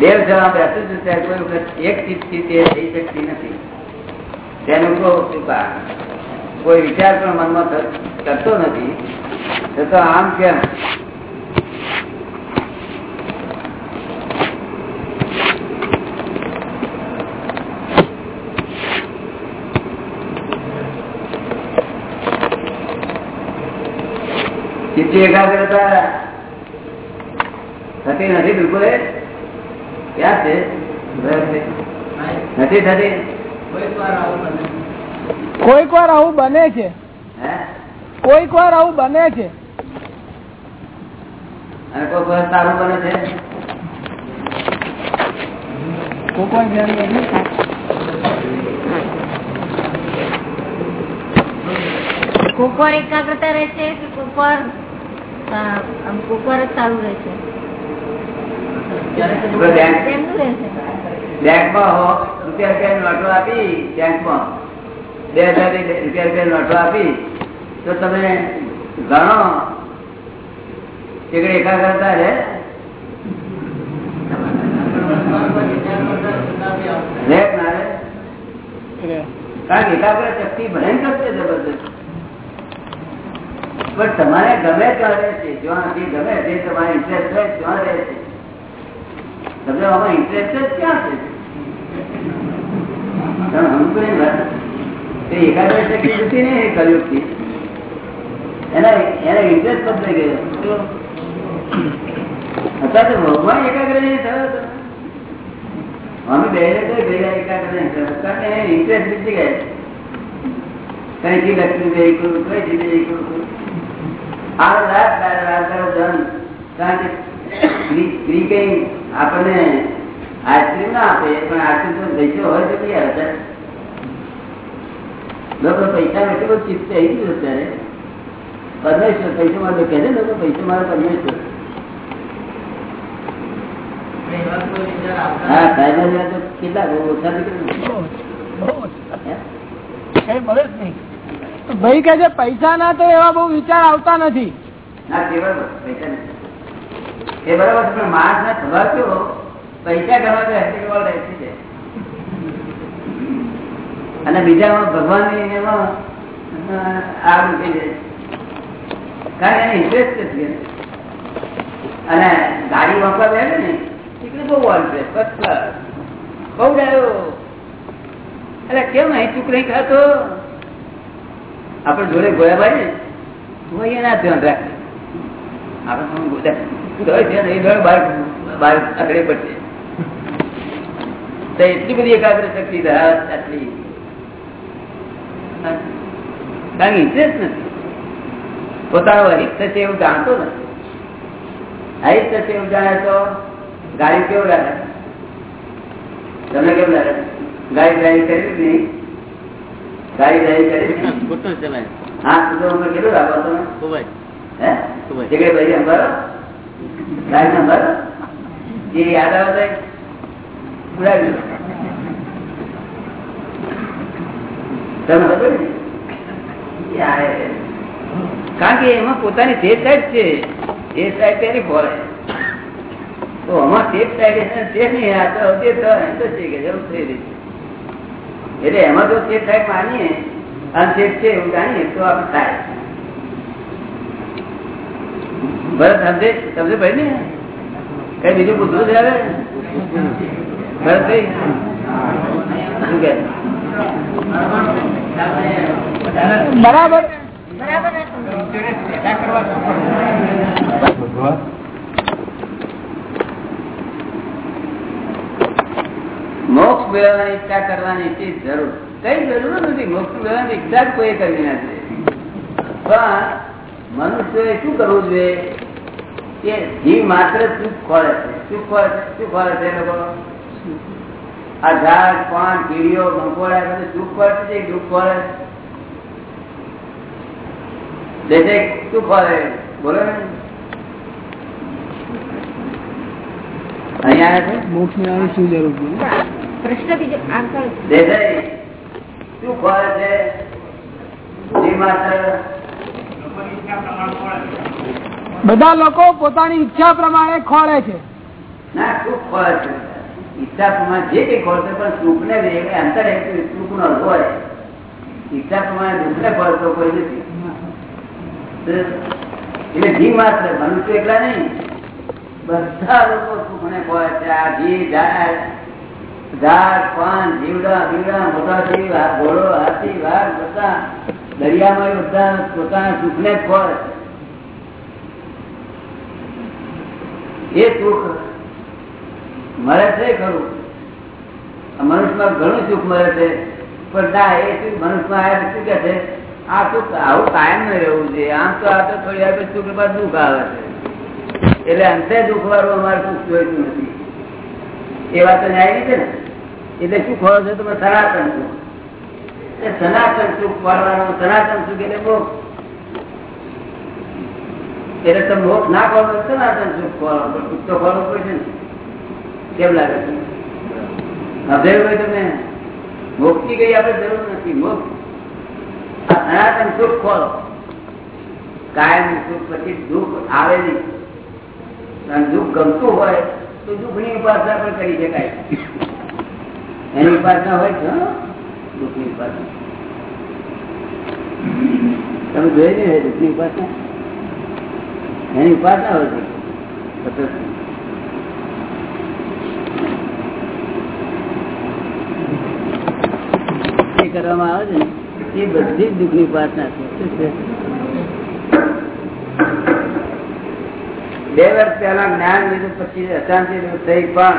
Speaker 2: દેવ સેવા બેસું છું, ત્યારે કોઈ વખત એક ચીજથી તે થઈ શકતી નથી. તેનું કહું શું કારણ કોઈ વિચાર પણ મનમાં થ- કરતો નથી. છતાં આમ કેમ? ચિત્તી એકાગ્રતા થતી નથી બિલકુલ એ? ક્યાં છે? નથી થતી?
Speaker 7: કોઈક વાર આવું બને છે.
Speaker 2: હે?
Speaker 7: કોઈક વાર આવું બને છે.
Speaker 2: અને કોઈક વાર સારું બને છે.
Speaker 4: કોકવાર એકાગ્રતા રહેશે કે કુકર કુકર જ સારું રહે છે
Speaker 2: આપણે બેંક
Speaker 4: કેમનું રહે છે
Speaker 2: બેંકમાં હો રૂપિયા રૂપિયા નોટો આપી બેંકમાં બે હજાર રૂપિયા રૂપિયા નોટો આપી. તો તમે ગણો. એકડે એકાગ્રતા રહે રહે રહે કારણ કે એકાગ્ર શક્તિ ભયંકર છે જબરદસ્ત પણ તમારે ગમે ત્યાં રહે છે જ્યાં ગમે તે તમારે ઇન્ટરેસ્ટ હોય ત્યાં રહે છે. તમને આમાં ઇન્ટરેસ્ટ ક્યાં છે તમે જતી થયો બે કઈ ગયા થયો કારણ કે ઇન્ટરેસ્ટ બીજી ગયા કઈથી લક્ષ્મી કઈથી બે કરું આ રાત રાત સ્ત્રી કઈ આપણને આઈસ્ક્રીમ ના આપે પણ આઈસ્ક્રીમ તો પૈસો હોય તો કઈ આવે લોકો પૈસા એટલું બધું ચિત્ત આવી ગયું અત્યારે પરમેશ્વર પૈસા મારે કહે છે લોકો પૈસા મારે પરમેશ્વર હા સાહેબ કેટલા ઓછા નીકળે
Speaker 7: બહુ ઓછા.
Speaker 2: હે?
Speaker 7: મળે જ નહીં ભાઈ કે છે પૈસા ના તો એવા બહુ વિચાર આવતા નથી
Speaker 2: ના કેવા પૈસા નથી. એ બરાબર છે, પણ માણસ ના ખબર કયો પૈસા કરવા તો હેપી વાળ રહેતી છે. અને બીજામાં ભગવાનની એમાં આ મૂકી દે. કારણ એને ઇન્ટરેસ્ટ નથી અને ગાડી વાપરવા બેઠે ને એટલે બહુ ફર્સ્ટ ક્લાસ બહુ ડાયો. એટલે કેમ અહીં ચૂક નહીં ખાતો આપણે જોડે ગોયાભાઈ ને હું અહીંયા ના ધ્યાન રાખે. આપણે હું એટલી બધી એકાગ્ર શક્તિ આટલી. કારણ ઇન્ટરેસ્ટ નથી. પોતાનો અહિત થશે એવું જાણતો નથી. અહિત થશે એવું જાણે તો ગાડી કેવું લાગે? તમને કેવું લાગે? ગાડી ડ્રાઈવ કરી કે નહીં? ગાડી ડ્રાઈવ કરી? હા તો કેટલું રાખો તમે હે? ભાઈ અંબારો જે. કારણ કે એમાં પોતાની સેફ સાઈડ છે. એ સાઈડ તેની ફોરે તો આમાં સેફ સાઈડ છે નહીં આ તો એમ તો છે કે જરૂર થઈ રહી છે. એટલે એમાં જો સેફ સાઈડ માનીએ અનસેફ છે એવું જાણીએ, તો આપણે થાય. ભરત સમજે સમજે ભાઈ ને કઈ બીજું પૂછવું છે હવે ભરતભાઈ શું કે
Speaker 7: બરાબર
Speaker 4: બરાબર નથી.
Speaker 2: મોક્ષ મેળવવાની ઈચ્છા કરવાની શી જરૂર કઈ જરૂર નથી મોક્ષ મેળવવાની ઈચ્છા જ કોઈ કરવી નથી પણ મનુષ્યોએ શું કરવું જોઈએ કે જીવ માત્ર સુખ ખોળે છે. સુખ ખોળે છે? શું ખોળે છે એ લોકો? આ ઝાડ પાન કીડીઓ કંકોડા બધું સુખ ખોળે છે કે દુઃખ ખોળે દેશે શું ખોળે? બોલો ને. અહીંયા છે?
Speaker 7: મોક્ષ મેળવવાની શું જરૂર છે?
Speaker 4: પ્રશ્ન બીજો answer.
Speaker 2: શું ખોળે છે? જીવ માત્ર
Speaker 7: બધા લોકો પોતાની ઈચ્છા પ્રમાણે ખોળે છે.
Speaker 2: ના સુખ ખોળે છે. ઈચ્છા પ્રમાણે જે કઈ ખોળશે પણ સુખ ને અંતર સુખ નો હોય. ઈચ્છા પ્રમાણે દુઃખ ને ખોળતો કોઈ નથી. એટલે જીવ માત્ર મનુષ્ય એટલા નહીં. બધા લોકો સુખ ને ખોળે છે. આ જીવ જાય ઝાડ, પાન, જીવડા, બીવડા, મોટા જીવ ઘોડો, હાથી, વાઘ બધા દરિયામાં બધા પોતાના સુખ ને ખોળે છે. એ સુખ મળે છે ખરું? મનુષ્યમાં ઘણું સુખ મળે છે. પણ ના, એ સુખ મનુષ્યમાં શું કે છે? આ સુખ આવું કાયમ ન રહેવું જોઈએ. આમ તો આ તો થોડી વાર સુખ બાદ દુઃખ આવે છે. એટલે અંતે દુઃખ વાળું અમારે સુખ જોઈતું નથી. એ વાત ન્યાય છે ને? એટલે શું ખોળો છો તમે? સનાતન સુખ. સનાતન સુખ પાડવાનું, સનાતન સુખ એટલે મોક્ષ. એટલે તમે મોક્ષ ના ખોલો તો સનાતન સુખ ખોલો તો ખોલવું પડશે ને? કેમ લાગે છે? અભેર હોય તમે મોક્ષ કઈ આપણે જરૂર નથી મોક્ષ સનાતન સુખ ખોલો. કાયમ સુખ પછી દુઃખ આવે નહીં. દુઃખ ગમતું હોય તો દુઃખની ઉપાસના પણ કરી શકાય. એની ઉપાસના હોય છે દુઃખની ઉપાસના. તમે જોઈ નહીં દુઃખની ઉપાસના. એની ઉપાસના છે. કરવામાં આવે છે ને, એ બધી જ દુઃખની ઉપાસના છે. બે વર્ષ પહેલા જ્ઞાન લીધું, પછી અશાંતિ થઈ પણ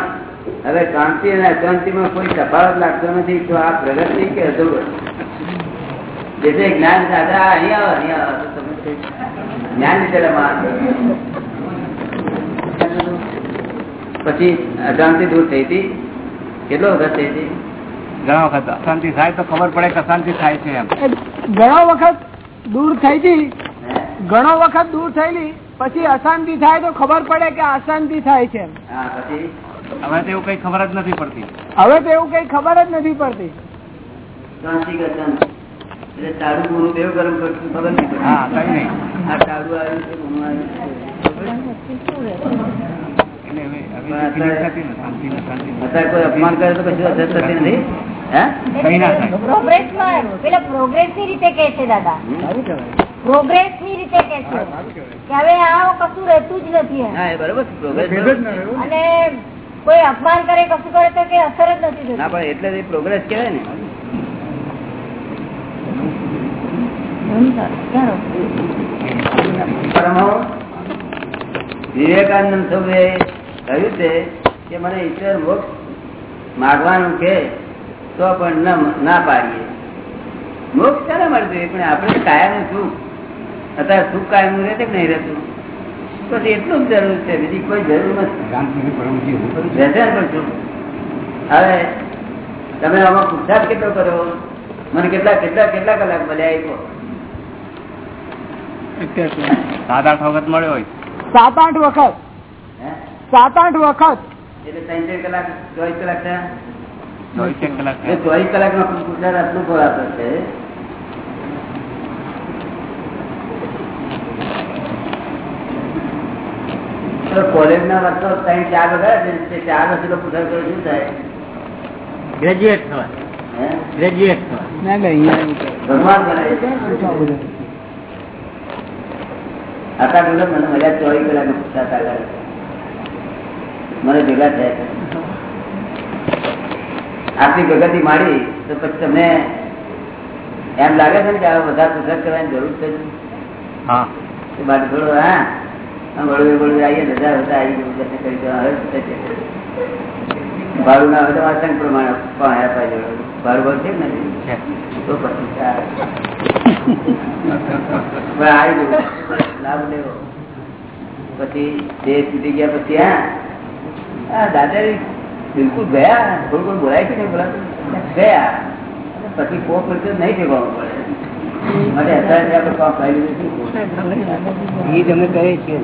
Speaker 2: હવે શાંતિ અને અશાંતિમાં કોઈ તફાવત લાગતો નથી, તો આ પ્રગતિ કે અધૂર? જેથી જ્ઞાન દાદા અહીંયા અહીંયા જ્ઞાન લીધેલા માણસ. પછી અશાંતિ દૂર થઈ હતી? કેટલો વખત થઈ હતી?
Speaker 3: ઘણા વખત. અશાંતિ થાય તો ખબર પડે કે અશાંતિ થાય છે એમ.
Speaker 7: ઘણો વખત દૂર થઈ હતી. ઘણો વખત દૂર થયેલી. પછી અશાંતિ થાય તો ખબર પડે કે અશાંતિ થાય છે એમ.
Speaker 2: હા પછી?
Speaker 3: હવે તો એવું કઈ ખબર જ નથી પડતી.
Speaker 7: હવે તો એવું કઈ ખબર જ નથી પડતી.
Speaker 2: એટલે તારું પૂરું દેવ ગરમ કરતું ખબર નહીં
Speaker 3: હા કઈ નહીં.
Speaker 2: આ તારું આવ્યું છે ઊંઘ આવ્યું છે.
Speaker 3: એટલે હવે હવે જે feeling થતી ને શાંતિ ને શાંતિ ને.
Speaker 2: અત્યારે કોઈ અપમાન કરે તો કશું અસર થતી નથી? હે?
Speaker 3: કઈ ના થાય.
Speaker 4: પ્રોગ્રેસની રીતે કે છે દાદા. પ્રોગ્રેસની રીતે કે છે. કે હવે આ કશું રહેતું જ નથી એમ.
Speaker 2: હા એ બરોબર
Speaker 4: અને કોઈ અપમાન કરે કશું કરે તો કે અસર જ નથી
Speaker 2: ના પણ એટલે પ્રોગ્રેસ કહેવાય ને. વિવેકાનંદ સ્વામીએ કહ્યું છે કે મને ઈશ્વર મોક્ષ માગવાનું કે તો પણ ન- પાડીએ. મોક્ષ ક્યારે મળતું? પણ આપણે કાયમ શું અત્યારે સુખ કાયમ રહે છે કે નહીં રહેતું? પછી એટલું જ જરૂર છે. બીજી કોઈ જરૂર નથી. હવે તમે આમાં પુરસાદ કેટલો કરો મને કેટલા કેટલા કેટલા કલાક મળ્યા કહો.
Speaker 3: સાત આઠ વખત મળ્યો હોય.
Speaker 7: સાત આઠ વખત. સાત આઠ વખત.
Speaker 2: એટલે ત્રણ ચાર કલાક ચોવીસ કલાક
Speaker 3: ચોવીસ કલાક
Speaker 2: એ ચોવીસ આટલું ખોરાક છે. કોલેજ ના વર્ષો ત્રણ ચાર વગર છે. ચાર વર્ષ પુરસાદ કર્યો શું થાય?
Speaker 3: ગ્રેજ્યુએટ થવા ગ્રેજ્યુએટ થવા.
Speaker 2: ભગવાન છે. આટલા બોલે મને મજા ચોવીસ કલાક પૂછતા હતા મને ભેગા થયા. આપની પ્રગતિ માડી તો પછી તમને એમ લાગે છે ને કે હવે બધા પુસ્તક કરવાની જરૂર છે એ બાકી થોડું હા. વળવે વળવે આવીએ બધા બધા આવી ગયું કરી દેવા હવે? ભાડું ના હોય તો વાસણ પ્રમાણે પણ આપ્યા જોડે છે તો પછી ગયું લાભ લેવો. પછી તે સુધી ગયા પછી હા. દાદા બિલકુલ ગયા. થોડું કોઈ બોલાય કે નહીં બોલાતું? ગયા. અને પછી કોપ રીતે નહીં ટેકવાનું પડે.
Speaker 3: અમે કહે છીએ.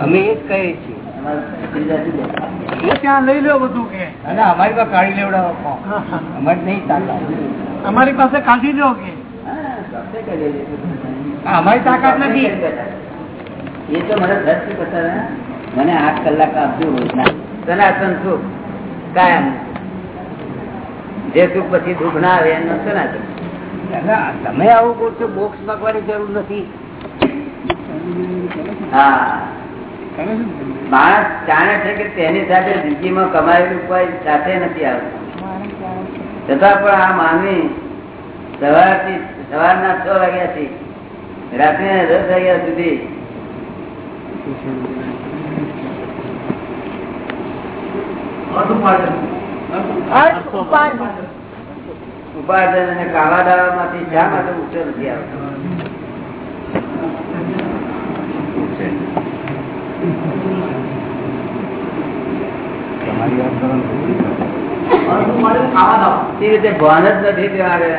Speaker 3: અમે એ જ કહીએ છીએ.
Speaker 2: અમારે ત્રીજા શું દે?
Speaker 7: ત્યાં લઈ લો બધું કે.
Speaker 3: અને અમારી પાસે કાઢી લેવડાવો અમારે નહીં
Speaker 7: અમારી પાસે કાઢી લો કે. અમારી તાકાત નથી.
Speaker 2: એ તો મને દસ ને, મને આઠ કલાક આપજો સનાતન સુખ કાયમ. જે સુખ પછી દુઃખ ના આવે એનું સનાતન.
Speaker 3: તમે આવું કહો છો બોક્સ માગવાની જરૂર નથી.
Speaker 2: હા. માણસ જાણે છે કે તેની સાથે જિંદગીમાં કમાયેલું કોઈ સાથે નથી આવતું. છતાં પણ આ માનવી સવારથી સવારના છ વાગ્યાથી રાત્રે દસ વાગ્યા સુધી
Speaker 4: ઉપાર્જન.
Speaker 2: અને કાવા દાવા માંથી શા માટે ઉત્તર નથી આવતો? રીતે ભાન જ નથી ત્યારે.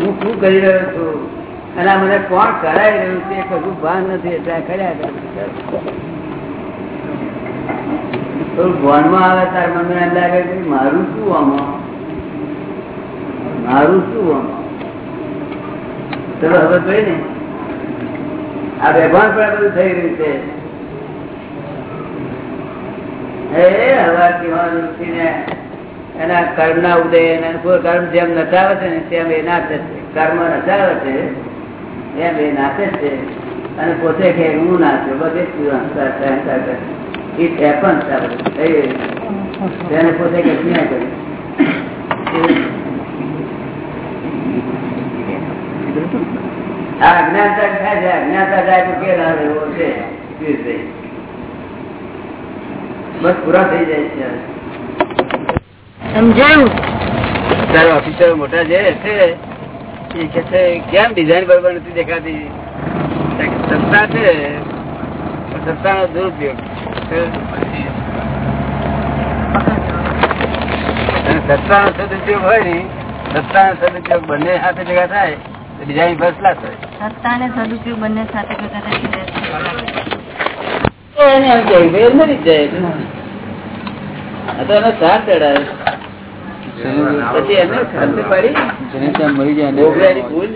Speaker 2: હું શું કરી રહ્યો છું? અને મને કોણ કરાવી રહ્યું છે? કશું ભાન નથી. એટલે કર્યા કરે. થોડું આવે તાર મને એમ લાગે કે મારું શું આમાં? મારું શું આમાં? ચલો, હવે જોઈ ને. આ બેભાન પણ બધું થઈ રહ્યું છે. એ હવા વાળ એના કર્મના ઉદય કર્મ જેમ નચાવે છે ને તેમ એ નાચે છે. કર્મ નચાવે છે, એમ એ નાચે છે અને પોતે કે હું નાચ્યો બધે તેને પોતે કે ક્યાં કર્યું આ અજ્ઞાનતા થાય છે? અજ્ઞાનતા થાય તો કે ના રહેવો છે. બસ પૂરા થઈ જાય છે.
Speaker 5: સમજાયું?
Speaker 2: તારા ઓફિસરો મોટા જે છે એ કે છે કેમ ડિઝાઇન બરોબર નથી દેખાતી? સત્તા છે સત્તાનો દુરુપયોગ સત્તાનો સદુપયોગ હોય ને સત્તાનો સદુપયોગ બંને સાથે ભેગા થાય તો ડિઝાઇન ફર્સ્ટ ક્લાસ હોય.
Speaker 5: સત્તા ને સદુપયોગ બંને સાથે ભેગા થાય
Speaker 2: એને એમ કહ્યું નથી જાય. તો એનો સાથ ચડાવે ભૂલ.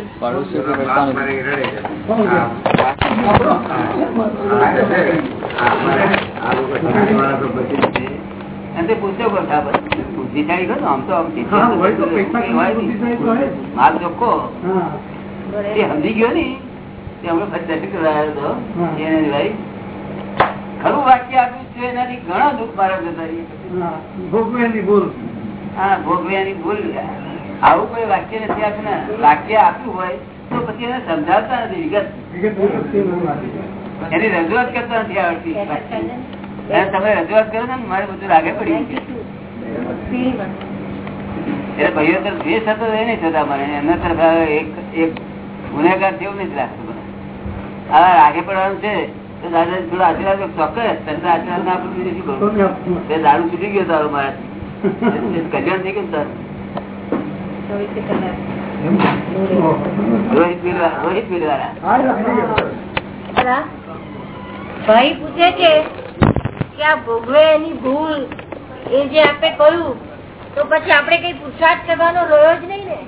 Speaker 2: પૂછ્યો બુદ્ધિશાળી આમ તો માલ ચોખ્ખો. એ સમજી ગયો ને? તે હમણાં દર્શન કરવા હતો. એને ભાઈ ખરું વાક્ય આપ્યું છે એનાથી ઘણા દુઃખ મારા જતા રહ્યા. હા ભોગવ્યાની ભૂલ. આવું કોઈ વાક્ય નથી આપ્યું વાક્ય આપ્યું હોય તો પછી એને સમજાવતા નથી વિગત. એની રજૂઆત કરતા નથી આવડતી તમે રજૂઆત કરો ને મારે બધું લાગે પડી એટલે ભાઈઓ તરફ દ્વેષ હતો એ નહીં થતા મને એમના તરફ એક એક ગુનેગાર જેવું નથી લાગતું મને. હવે આગે પડવાનું છે તો દાદા થોડો આશીર્વાદ ચોક્કસ. તને આશીર્વાદ ના આપું બીજું શું કરું? તે દારૂ છૂટી ગયો તારો મારા કલ્યાણ થઈ ગયું
Speaker 4: ભાઈ પૂછે છે કે આ ભોગવે એની ભૂલ એ જે આપણે કહ્યું તો પછી આપણે કઈ પુરુષાર્થ કરવાનો રહ્યો જ નહીં ને?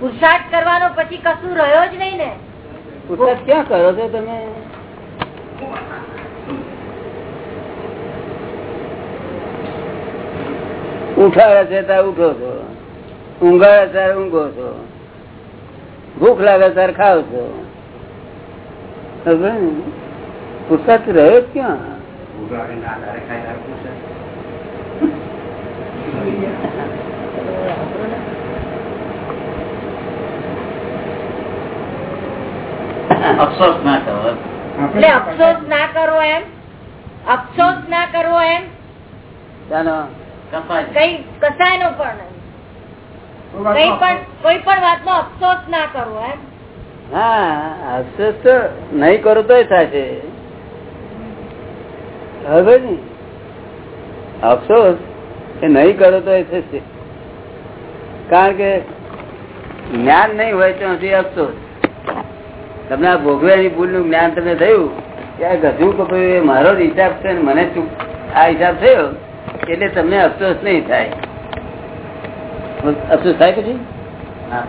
Speaker 4: પુરુષાર્થ કરવાનો પછી કશું રહ્યો જ નહીં ને?
Speaker 2: પુસ્તક ક્યાં કરો છો તમે? ઉઠાડે છે ત્યારે ઉઠો છો. ઊંઘાવે ત્યારે ઊંઘો છો. ભૂખ લાગે ત્યારે ખાવ છો. ખબર રહ્યો જ ક્યાં?
Speaker 8: અફસોસ ના કરો.
Speaker 4: એટલે અફસોસ ના કરવો એમ? અફસોસ ના કરવો એમ?
Speaker 2: ચાલો
Speaker 8: કપાય
Speaker 4: કઈ કસાય નો પણ કઈ પણ કોઈ પણ વાત નો અફસોસ ના કરવો એમ.
Speaker 2: હા અફસોસ તો નહીં કરો તોય થશે હવે અફસોસ એ નહીં કરો તો થશે. કારણ કે જ્ઞાન નહીં હોય તો હજી અફસોસ. તમને આ ભોગવ્યાની ભૂલનું જ્ઞાન તમને થયું? કે આ ગધું કપાયું એ મારો હિસાબ છે ને મને આ હિસાબ થયો? એટલે તમને અફસોસ નહીં થાય. અફસોસ થાય પછી
Speaker 8: હા.